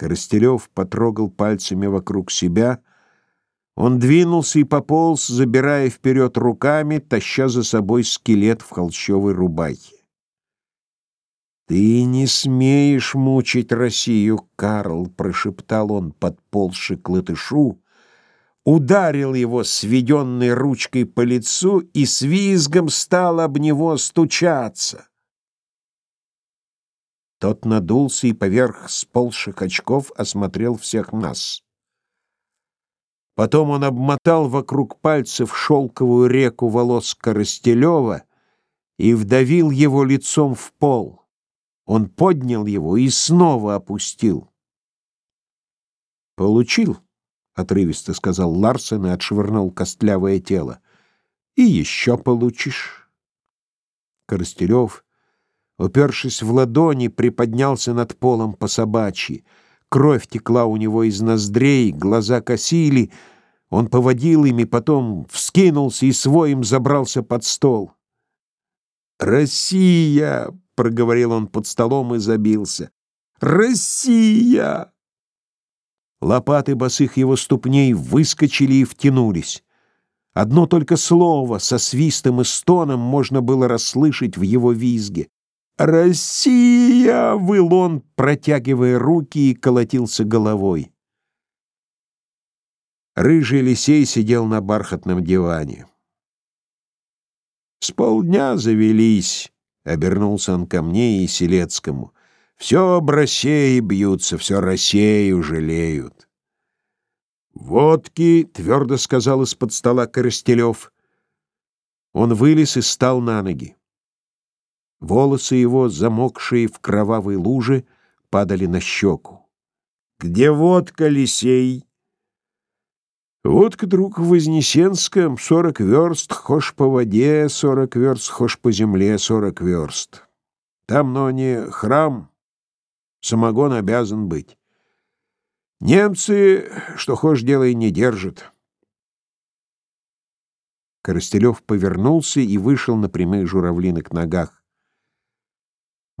Коростелев потрогал пальцами вокруг себя. Он двинулся и пополз, забирая вперед руками, таща за собой скелет в холщовой рубахе. «Ты не смеешь мучить Россию, Карл!» — прошептал он, подползши к латышу, ударил его сведенной ручкой по лицу и с визгом стал об него стучаться. Тот надулся и поверх сползших очков осмотрел всех нас. Потом он обмотал вокруг пальцев шелковую реку волос Коростелева и вдавил его лицом в пол. Он поднял его и снова опустил. «Получил», — отрывисто сказал Ларсен и отшвырнул костлявое тело. «И еще получишь». Коростелев, упершись в ладони, приподнялся над полом по собачьи. Кровь текла у него из ноздрей, глаза косили. Он поводил ими, потом вскинулся и своим забрался под стол. «Россия!» проговорил он под столом и забился. Россия! Лопаты босых его ступней выскочили и втянулись. Одно только слово со свистом и стоном можно было расслышать в его визге. «Россия!» — выл он, протягивая руки и колотился головой. Рыжий лисей сидел на бархатном диване. С полдня завелись. Обернулся он ко мне и Селецкому. Все об России бьются, все Россию жалеют. «Водки!» — твердо сказал из-под стола Коростелев. Он вылез и стал на ноги. Волосы его, замокшие в кровавой луже, падали на щеку. «Где водка, Лисей?» «Водка, друг, в Вознесенском, сорок верст, хошь по воде, сорок верст, хошь по земле, сорок верст. Там, но не храм, самогон обязан быть. Немцы, что хошь делай, не держат». Коростелев повернулся и вышел на прямых журавлиных ногах.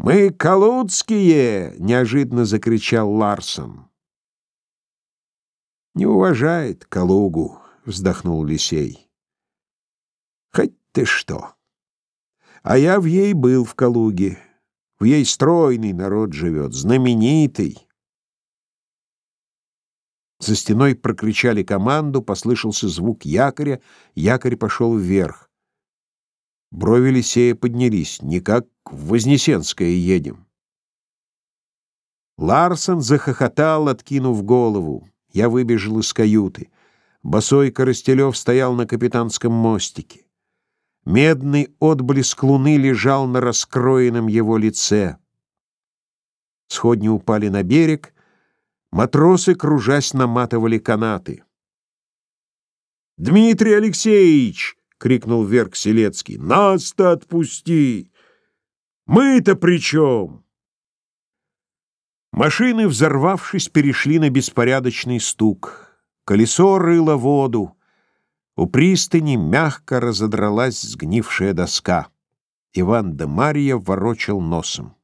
«Мы калудские!» — неожиданно закричал Ларсон. Не уважает Калугу, вздохнул Лисей. Хоть ты что. А я в ей был в Калуге. В ей стройный народ живет, знаменитый. За стеной прокричали команду, послышался звук якоря, якорь пошел вверх. Брови Лисея поднялись. Никак в Вознесенское едем. Ларсон захохотал, откинув голову. Я выбежал из каюты. Босой Коростелев стоял на капитанском мостике. Медный отблеск луны лежал на раскроенном его лице. Сходни упали на берег, матросы, кружась, наматывали канаты. «Дмитрий Алексеевич!» — крикнул вверх Селецкий. «Нас-то отпусти! Мы-то при чем?» Машины, взорвавшись, перешли на беспорядочный стук. Колесо рыло воду. У пристани мягко разодралась сгнившая доска. Иван де Марья ворочал носом.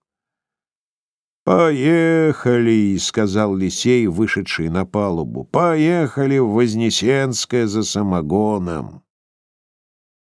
«Поехали!» — сказал Лисей, вышедший на палубу. «Поехали в Вознесенское за самогоном!»